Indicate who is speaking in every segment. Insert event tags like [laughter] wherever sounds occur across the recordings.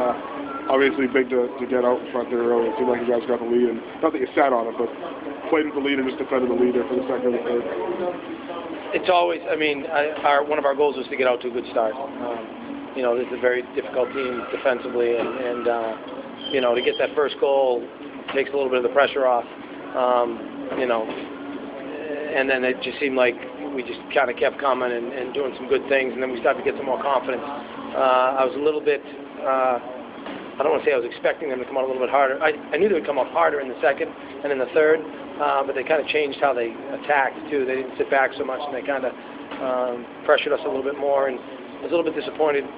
Speaker 1: uh, obviously big to, to get out in front there early. It seemed like you guys got the lead, and not that you sat on it, but played with the lead and just defended the lead there for the second and third.
Speaker 2: It's always, I mean, I, our, one of our goals was to get out to a good start. Um, you know, this is a very difficult team defensively, and, and uh, you know, to get that first goal takes a little bit of the pressure off. Um, you know, and then it just seemed like we just kind of kept coming and, and doing some good things, and then we started to get some more confidence. Uh, I was a little bit, uh, I don't want to say I was expecting them to come out a little bit harder. I, I knew they would come up harder in the second and in the third, uh, but they kind of changed how they attacked too. They didn't sit back so much, and they kind of um, pressured us a little bit more. And I was a little bit disappointed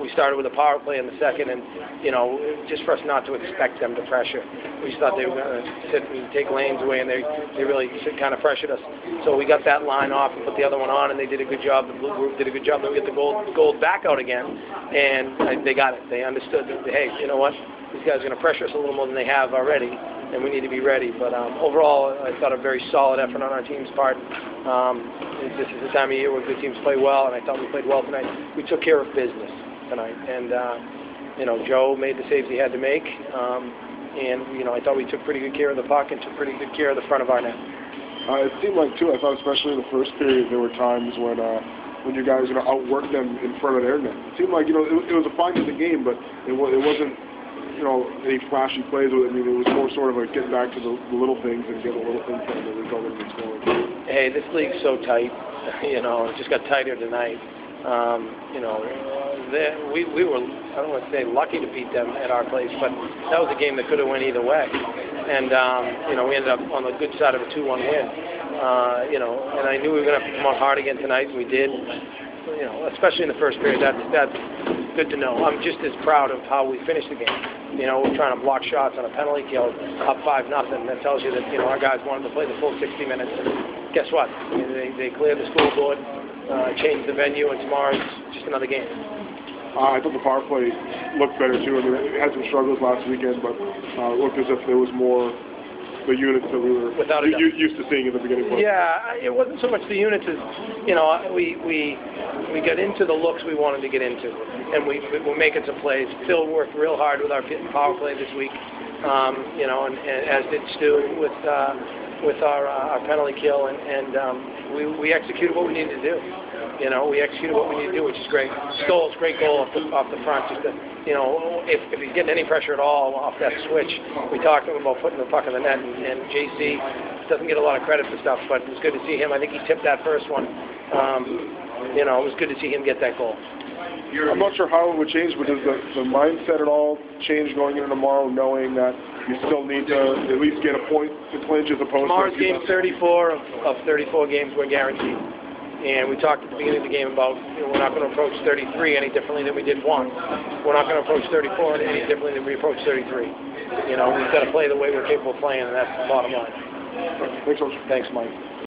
Speaker 2: we started with a power play in the second, and you know, just for us not to expect them to pressure. We just thought they were going to take lanes away, and they they really kind of pressured us. So we got that line off and put the other one on, and they did a good job. The blue group did a good job. Then we get the gold gold back out again, and they got it. They understood that hey, you know what? These guys are going to pressure us a little more than they have already, and we need to be ready. But um, overall, I thought a very solid effort on our team's part. Um, this is the time of year where good teams play well, and I thought we played well tonight. We took care of business tonight. And, uh, you know, Joe made the saves he had to make. Um, and, you know, I thought we took pretty good care of the puck and took pretty good care of the front of our net.
Speaker 1: Uh, it seemed like, too, I thought especially in the first period, there were times when uh, when you guys you know, outworked them in front of their net. It seemed like, you know, it, it was a fine in the game, but it, it wasn't, you know, any flashy plays. I mean, it was more sort of a getting back to the, the little things and getting a little thing from the result of the scoring.
Speaker 2: Hey, this league's so tight. [laughs] You know, it just got tighter tonight. Um, you know, we we were I don't want to say lucky to beat them at our place, but that was a game that could have went either way. And um, you know, we ended up on the good side of a 2-1 win. Uh, you know, and I knew we were going to have to come out hard again tonight, and we did. You know, especially in the first period. That's that's good to know. I'm just as proud of how we finished the game. You know, we're trying to block shots on a penalty kill, up five nothing. That tells you that you know our guys wanted to play the full 60 minutes. And guess what? They they cleared the scoreboard, uh, changed the venue, and tomorrow's just another game.
Speaker 1: Uh, I thought the power play looked better too. I mean, it had some struggles last weekend, but uh, looked as if there was more the units that we were
Speaker 2: Without a doubt.
Speaker 1: used to seeing in the beginning. Part.
Speaker 2: Yeah, it wasn't so much the units as you know we we we got into the looks we wanted to get into, and we, we were making some plays. Phil worked real hard with our power play this week, um, you know, and, and as did Stu with uh, with our uh, our penalty kill, and, and um, we we executed what we needed to do. You know, we executed what we need to do, which is great. Stoles, great goal off the, off the front. Just to, you know, if, if he's getting any pressure at all off that switch, we talked to him about putting the puck in the net, and, and JC doesn't get a lot of credit for stuff, but it was good to see him. I think he tipped that first one. Um, you know, it was good to see him get that goal.
Speaker 1: I'm not sure how it would change, but does the, the mindset at all change going into tomorrow, knowing that you still need to at least get a point to clinch as opposed
Speaker 2: Tomorrow's
Speaker 1: to...
Speaker 2: game 34 of, of 34 games we're guaranteed. And we talked at the beginning of the game about you know, we're not going to approach 33 any differently than we did one. We're not going to approach 34 any differently than we approached 33. You know, we've got to play the way we're capable of playing, and that's the bottom line.
Speaker 1: Thanks,
Speaker 2: Thanks, Mike.